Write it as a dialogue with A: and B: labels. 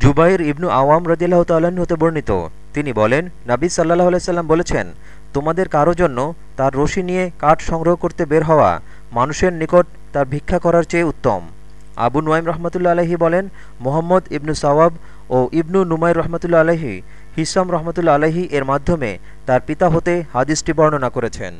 A: জুবাইর ইবনু আওয়াম রদিল্লাহ তাল্লাহ্ন হতে বর্ণিত। তিনি বলেন, নাবি সাল্লাহ আলাইসাল্লাম বলেছেন, তোমাদের কারও জন্য তার রশি নিয়ে কাঠ সংগ্রহ করতে বের হওয়া মানুষের নিকট তার ভিক্ষা করার চেয়ে উত্তম। আবু নুয়াইম রহমতুল্লা আলহি বলেন, মোহাম্মদ ইবনু সওয়াব ও ইবনু নুমাই রহমতুল্লা আলহি হিসাম রহমতুল্লা আলহি এর মাধ্যমে তার পিতা হতে হাদিসটি বর্ণনা করেছেন।